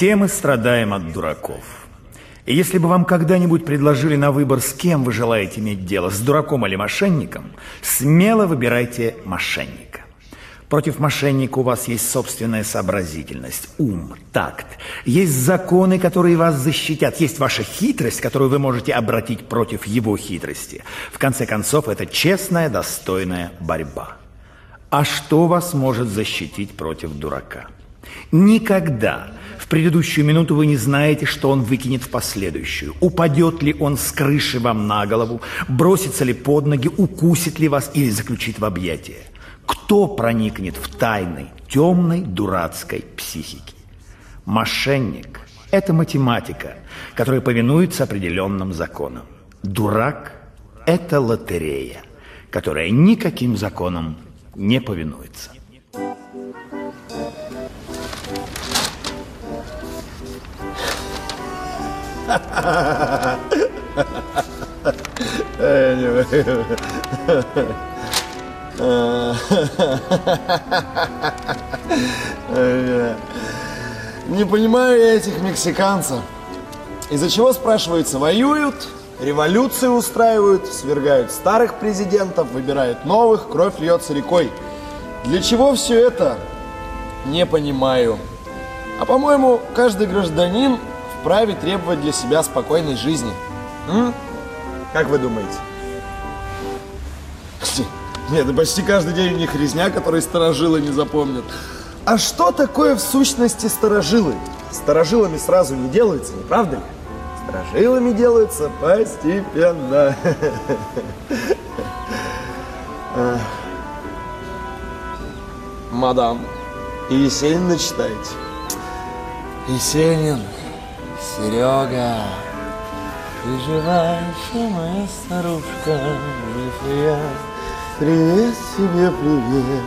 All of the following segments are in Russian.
Все мы страдаем от дураков. И если бы вам когда-нибудь предложили на выбор, с кем вы желаете иметь дело, с дураком или мошенником, смело выбирайте мошенника. Против мошенника у вас есть собственная сообразительность, ум, такт. Есть законы, которые вас защитят. Есть ваша хитрость, которую вы можете обратить против его хитрости. В конце концов, это честная, достойная борьба. А что вас может защитить против дурака? Никогда в предыдущую минуту вы не знаете, что он выкинет в последующую. Упадет ли он с крыши вам на голову, бросится ли под ноги, укусит ли вас или заключит в объятия. Кто проникнет в тайны темной дурацкой психики? Мошенник – это математика, которая повинуется определенным законам. Дурак – это лотерея, которая никаким законам не повинуется. Не понимаю я этих мексиканцев. Из-за чего, спрашивается, воюют, революции устраивают, свергают старых президентов, выбирают новых, кровь льется рекой. Для чего все это? Не понимаю. А по-моему, каждый гражданин вправе требовать для себя спокойной жизни. М? Как вы думаете? Нет, да почти каждый день у них резня, которые сторожилы не запомнят. А что такое в сущности сторожилы? Сторожилами сразу не делаются, не правда ли? Сторожилами делаются постепенно. Мадам, и Есенина читаете? Есенин, Серега, приживающая моя старушка, жив я. Привет тебе, привет.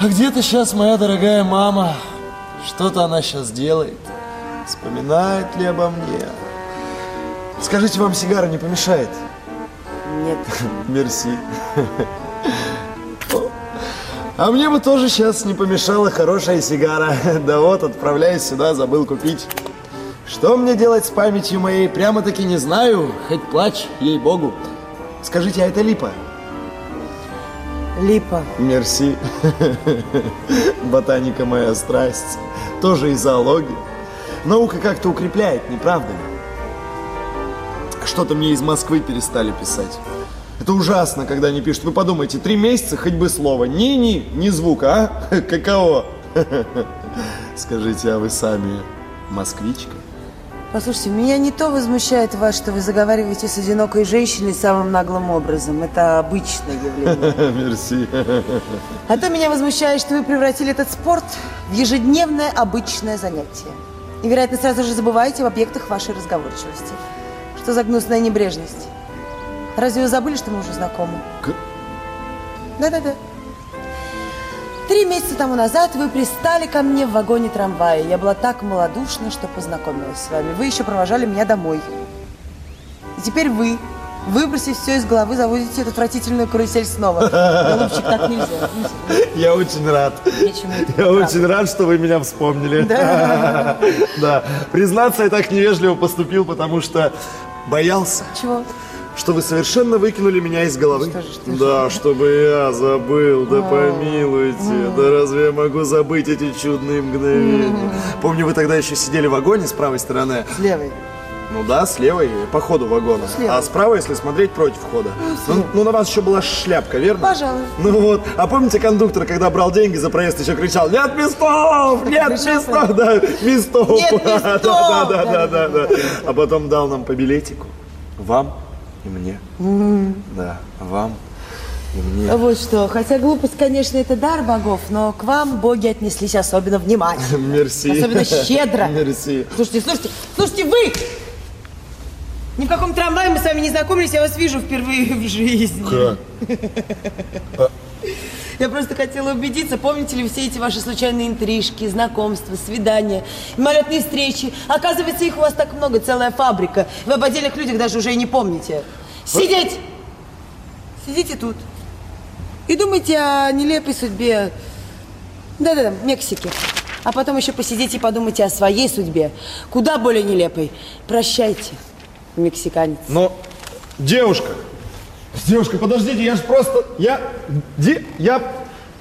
А где-то сейчас моя дорогая мама? Что-то она сейчас делает? Вспоминает ли обо мне? Скажите, вам сигара не помешает? Нет. Мерси. А мне бы тоже сейчас не помешала хорошая сигара. Да вот, отправляясь сюда, забыл купить. Что мне делать с памятью моей, прямо-таки не знаю. Хоть плачь, ей-богу. Скажите, а это липа? Липа. Мерси. Ботаника моя страсть. Тоже и зоология. Наука как-то укрепляет, не правда ли? Что-то мне из Москвы перестали писать. Это ужасно, когда они пишут. Вы подумайте, три месяца хоть бы слово. Ни-ни, ни звука, а? Каково? Скажите, а вы сами москвичка? Послушайте, меня не то возмущает вас, что вы заговариваете с одинокой женщиной самым наглым образом. Это обычное явление. Мерси. А то меня возмущает, что вы превратили этот спорт в ежедневное обычное занятие. И, вероятно, сразу же забываете об объектах вашей разговорчивости. Что за гнусная небрежность? Разве вы забыли, что мы уже знакомы? Да-да-да. Три месяца тому назад вы пристали ко мне в вагоне трамвая. Я была так малодушна, что познакомилась с вами. Вы еще провожали меня домой. И теперь вы, выбросив все из головы, заводите эту отвратительную карусель снова. Голубчик, так нельзя. Я очень рад. Я очень рад, что вы меня вспомнили. Да. Признаться, я так невежливо поступил, потому что боялся. Чего? Что вы совершенно выкинули меня из головы. Что же, что же? да, чтобы я забыл, да помилуйте. Да разве я могу забыть эти чудные мгновения? Помню, вы тогда еще сидели в вагоне с правой стороны. С левой. Ну да, с левой, по ходу вагона. С левой. А справа, если смотреть, против входа. Ну, ну, на вас еще была шляпка, верно? Пожалуй. Ну вот. А помните, кондуктор, когда брал деньги за проезд, еще кричал, нет местов, нет местов, да, местов. Нет местов! Да, да, да, да, да. А потом дал нам по билетику. Вам и мне. Да, вам и мне. Вот что. Хотя глупость, конечно, это дар богов, но к вам боги отнеслись особенно внимательно. Мерси. Особенно щедро. Мерси. Слушайте, слушайте, слушайте, вы! Ни в каком трамвае мы с вами не знакомились, я вас вижу впервые в жизни. Как? Я просто хотела убедиться, помните ли все эти ваши случайные интрижки, знакомства, свидания, мимолетные встречи. Оказывается, их у вас так много, целая фабрика. Вы об отдельных людях даже уже и не помните. Сидеть! Сидите тут. И думайте о нелепой судьбе, да-да-да, Мексики. А потом еще посидите и подумайте о своей судьбе, куда более нелепой. Прощайте, мексиканец. Но, девушка, девушка, подождите, я же просто, я, де, я,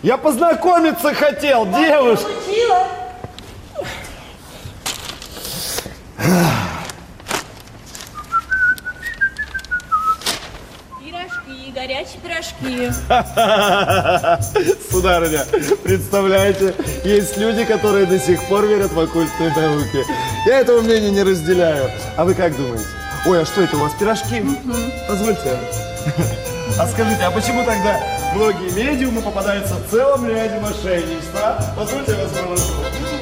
я познакомиться хотел, девушка. Пирожки, горячие пирожки. Сударыня, представляете, есть люди, которые до сих пор верят в оккультные науки. Я этого мнения не разделяю. А вы как думаете? Ой, а что это у вас, пирожки? Позвольте. А скажите, а почему тогда многие медиумы попадаются в целом ряде мошенничества? Позвольте я вас провожу.